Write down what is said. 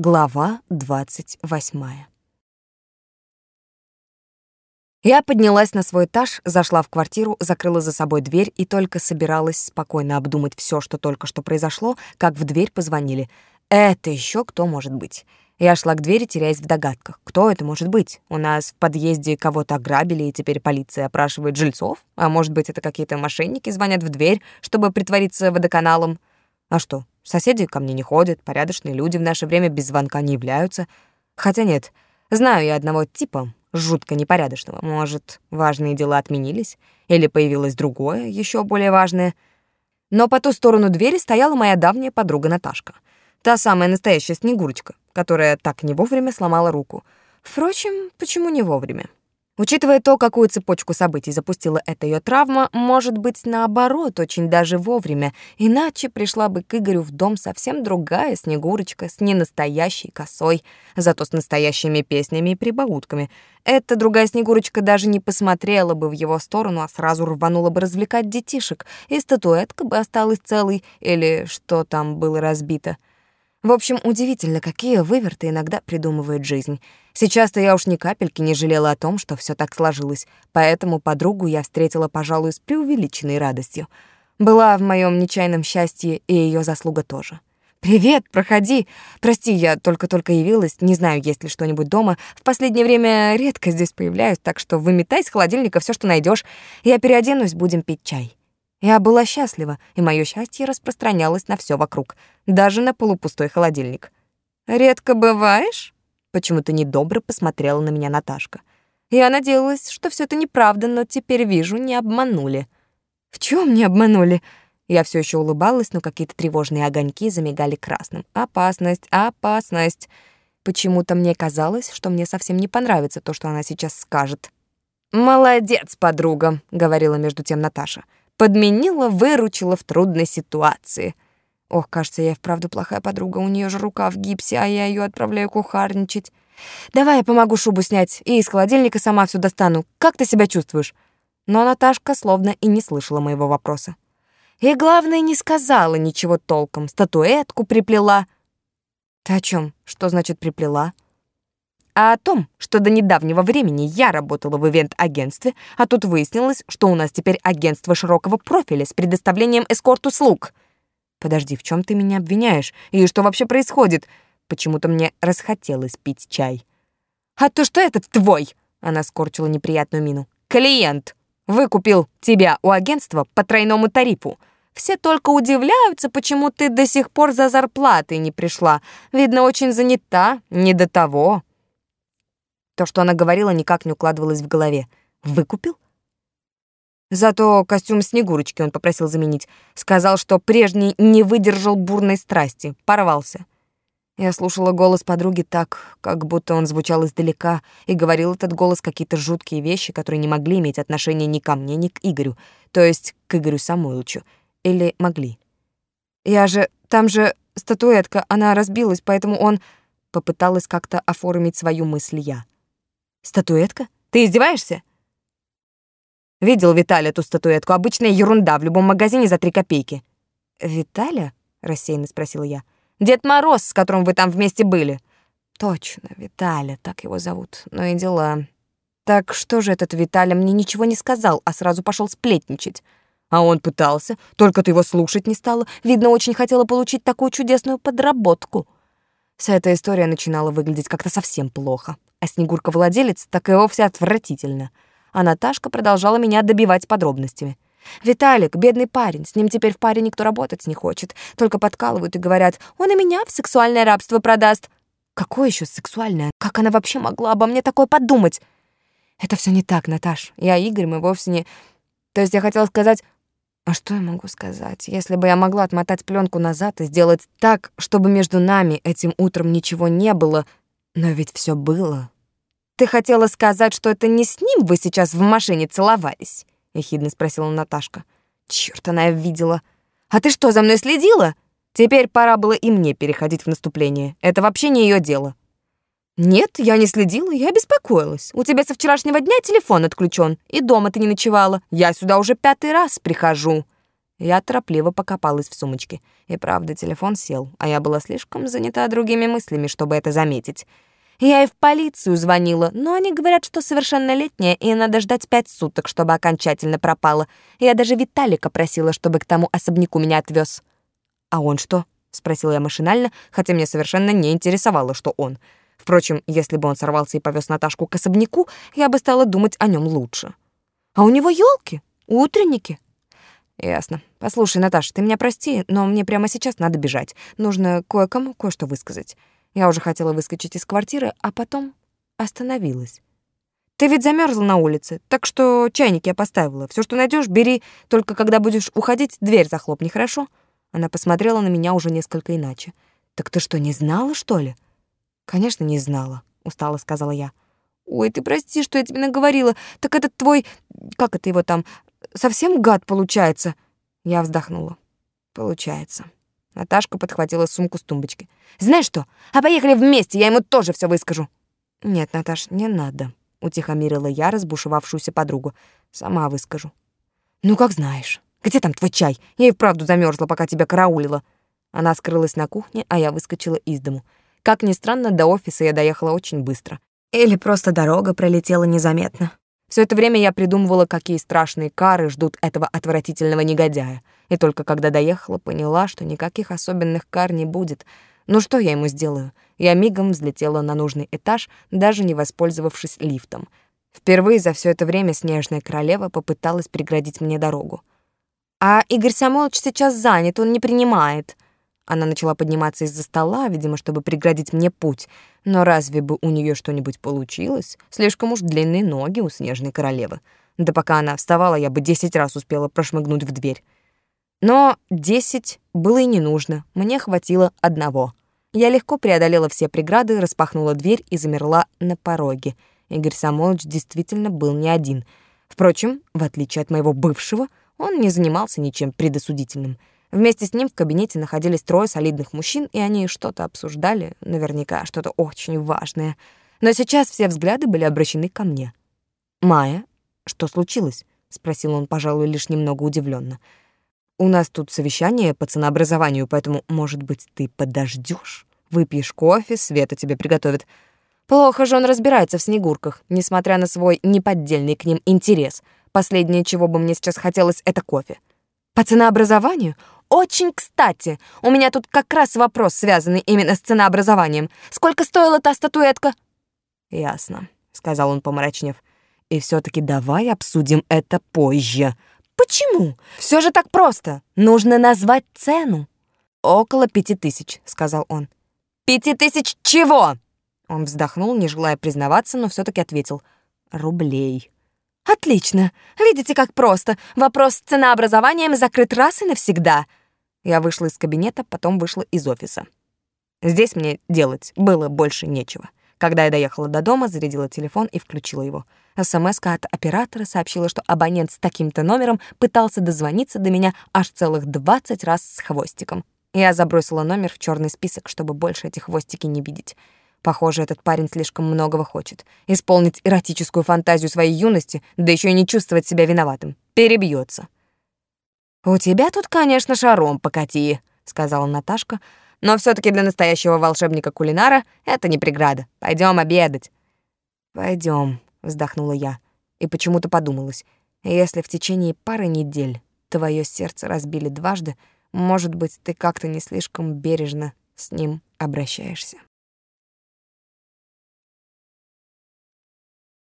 Глава двадцать восьмая. Я поднялась на свой этаж, зашла в квартиру, закрыла за собой дверь и только собиралась спокойно обдумать все, что только что произошло, как в дверь позвонили. Это еще кто может быть? Я шла к двери, теряясь в догадках. Кто это может быть? У нас в подъезде кого-то ограбили, и теперь полиция опрашивает жильцов? А может быть, это какие-то мошенники звонят в дверь, чтобы притвориться водоканалом? А что, соседи ко мне не ходят, порядочные люди в наше время без звонка не являются. Хотя нет, знаю я одного типа, жутко непорядочного. Может, важные дела отменились? Или появилось другое, еще более важное? Но по ту сторону двери стояла моя давняя подруга Наташка. Та самая настоящая Снегурочка, которая так не вовремя сломала руку. Впрочем, почему не вовремя? Учитывая то, какую цепочку событий запустила эта ее травма, может быть, наоборот, очень даже вовремя, иначе пришла бы к Игорю в дом совсем другая Снегурочка с ненастоящей косой, зато с настоящими песнями и прибаутками. Эта другая Снегурочка даже не посмотрела бы в его сторону, а сразу рванула бы развлекать детишек, и статуэтка бы осталась целой, или что там было разбито. В общем, удивительно, какие выверты иногда придумывает жизнь. Сейчас-то я уж ни капельки не жалела о том, что все так сложилось, поэтому подругу я встретила, пожалуй, с преувеличенной радостью. Была в моем нечаянном счастье и ее заслуга тоже. «Привет, проходи. Прости, я только-только явилась, не знаю, есть ли что-нибудь дома. В последнее время редко здесь появляюсь, так что выметай с холодильника все, что найдешь. Я переоденусь, будем пить чай». Я была счастлива, и мое счастье распространялось на все вокруг, даже на полупустой холодильник. «Редко бываешь?» — почему-то недобро посмотрела на меня Наташка. Я надеялась, что все это неправда, но теперь вижу, не обманули. «В чем не обманули?» Я все еще улыбалась, но какие-то тревожные огоньки замигали красным. «Опасность, опасность!» Почему-то мне казалось, что мне совсем не понравится то, что она сейчас скажет. «Молодец, подруга», — говорила между тем Наташа. Подменила, выручила в трудной ситуации. Ох, кажется, я и вправду плохая подруга. У нее же рука в гипсе, а я ее отправляю кухарничать. Давай я помогу шубу снять и из холодильника сама все достану. Как ты себя чувствуешь? Но Наташка словно и не слышала моего вопроса. И главное, не сказала ничего толком. Статуэтку приплела. Ты о чем? Что значит приплела? А о том, что до недавнего времени я работала в ивент-агентстве, а тут выяснилось, что у нас теперь агентство широкого профиля с предоставлением эскорт-услуг. Подожди, в чем ты меня обвиняешь? И что вообще происходит? Почему-то мне расхотелось пить чай. А то что этот твой? Она скорчила неприятную мину. Клиент выкупил тебя у агентства по тройному тарифу. Все только удивляются, почему ты до сих пор за зарплатой не пришла. Видно, очень занята, не до того. То, что она говорила, никак не укладывалось в голове. Выкупил? Зато костюм Снегурочки он попросил заменить. Сказал, что прежний не выдержал бурной страсти, порвался. Я слушала голос подруги так, как будто он звучал издалека, и говорил этот голос какие-то жуткие вещи, которые не могли иметь отношения ни ко мне, ни к Игорю, то есть к Игорю Самойловичу. Или могли. Я же... Там же статуэтка, она разбилась, поэтому он... Попыталась как-то оформить свою мысль я. Статуэтка? Ты издеваешься? Видел Виталя ту статуэтку? Обычная ерунда в любом магазине за три копейки. Виталя? Рассеянно спросила я. Дед Мороз, с которым вы там вместе были. Точно, Виталя, так его зовут. Ну и дела. Так что же этот Виталя мне ничего не сказал, а сразу пошел сплетничать? А он пытался, только ты его слушать не стала. Видно, очень хотела получить такую чудесную подработку. Вся эта история начинала выглядеть как-то совсем плохо а Снегурка-владелец так и вовсе отвратительно. А Наташка продолжала меня добивать подробностями. «Виталик, бедный парень, с ним теперь в паре никто работать не хочет. Только подкалывают и говорят, он и меня в сексуальное рабство продаст». «Какое еще сексуальное? Как она вообще могла обо мне такое подумать?» «Это все не так, Наташ. Я Игорь, мы вовсе не...» То есть я хотела сказать... А что я могу сказать? Если бы я могла отмотать пленку назад и сделать так, чтобы между нами этим утром ничего не было, но ведь все было. Ты хотела сказать, что это не с ним вы сейчас в машине целовались? ехидно спросила Наташка. Чёрт, она видела. А ты что, за мной следила? Теперь пора было и мне переходить в наступление. Это вообще не ее дело. Нет, я не следила, я беспокоилась. У тебя со вчерашнего дня телефон отключен, и дома ты не ночевала. Я сюда уже пятый раз прихожу. Я торопливо покопалась в сумочке. И правда, телефон сел, а я была слишком занята другими мыслями, чтобы это заметить. Я и в полицию звонила, но они говорят, что совершеннолетняя, и надо ждать пять суток, чтобы окончательно пропала. Я даже Виталика просила, чтобы к тому особняку меня отвез. «А он что?» — спросила я машинально, хотя мне совершенно не интересовало, что он. Впрочем, если бы он сорвался и повез Наташку к особняку, я бы стала думать о нем лучше. «А у него елки, утренники», Ясно. Послушай, Наташа, ты меня прости, но мне прямо сейчас надо бежать. Нужно кое-кому кое-что высказать. Я уже хотела выскочить из квартиры, а потом остановилась. Ты ведь замерзла на улице, так что чайник я поставила. Все, что найдешь, бери, только когда будешь уходить, дверь захлопни, хорошо? Она посмотрела на меня уже несколько иначе. Так ты что, не знала, что ли? Конечно, не знала, устало сказала я. Ой, ты прости, что я тебе наговорила. Так этот твой, как это его там, совсем гад получается. Я вздохнула. Получается. Наташка подхватила сумку с тумбочки. Знаешь что? А поехали вместе, я ему тоже все выскажу. Нет, Наташ, не надо, утихомирила я разбушевавшуюся подругу. Сама выскажу. Ну как знаешь. Где там твой чай? Я и вправду замерзла, пока тебя караулила. Она скрылась на кухне, а я выскочила из дому. Как ни странно, до офиса я доехала очень быстро. Или просто дорога пролетела незаметно. Все это время я придумывала, какие страшные кары ждут этого отвратительного негодяя. И только когда доехала, поняла, что никаких особенных кар не будет. Ну что я ему сделаю? Я мигом взлетела на нужный этаж, даже не воспользовавшись лифтом. Впервые за все это время снежная королева попыталась преградить мне дорогу. «А Игорь Самойлович сейчас занят, он не принимает», она начала подниматься из-за стола, видимо, чтобы преградить мне путь. Но разве бы у нее что-нибудь получилось? Слишком уж длинные ноги у снежной королевы. Да пока она вставала, я бы десять раз успела прошмыгнуть в дверь. Но десять было и не нужно, мне хватило одного. Я легко преодолела все преграды, распахнула дверь и замерла на пороге. Игорь Самойлович действительно был не один. Впрочем, в отличие от моего бывшего, он не занимался ничем предосудительным — Вместе с ним в кабинете находились трое солидных мужчин, и они что-то обсуждали, наверняка что-то очень важное. Но сейчас все взгляды были обращены ко мне. «Майя, что случилось?» — спросил он, пожалуй, лишь немного удивленно. «У нас тут совещание по ценообразованию, поэтому, может быть, ты подождешь? Выпьешь кофе, Света тебе приготовит. Плохо же он разбирается в снегурках, несмотря на свой неподдельный к ним интерес. Последнее, чего бы мне сейчас хотелось, — это кофе. По ценообразованию? Очень кстати. У меня тут как раз вопрос, связанный именно с ценообразованием. Сколько стоила та статуэтка? Ясно, сказал он, помрачнев. И все таки давай обсудим это позже. Почему? Все же так просто. Нужно назвать цену. Около пяти тысяч, сказал он. Пяти тысяч чего? Он вздохнул, не желая признаваться, но все таки ответил. Рублей. Отлично. Видите, как просто. Вопрос с ценообразованием закрыт раз и навсегда. Я вышла из кабинета, потом вышла из офиса. Здесь мне делать было больше нечего. Когда я доехала до дома, зарядила телефон и включила его. смс от оператора сообщила, что абонент с таким-то номером пытался дозвониться до меня аж целых 20 раз с хвостиком. Я забросила номер в черный список, чтобы больше эти хвостики не видеть. Похоже, этот парень слишком многого хочет. Исполнить эротическую фантазию своей юности, да еще и не чувствовать себя виноватым. Перебьется. «У тебя тут, конечно, шаром покати», — сказала Наташка, «но все таки для настоящего волшебника-кулинара это не преграда. Пойдем обедать». Пойдем, вздохнула я и почему-то подумалась, если в течение пары недель твое сердце разбили дважды, может быть, ты как-то не слишком бережно с ним обращаешься.